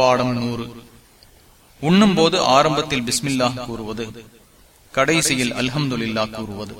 பாடம் நூறு. உண்ணும் போது ஆரம்பத்தில் பிஸ்மில்லா கூறுவது கடைசியில் அல்ஹம்துல்லா கூறுவது.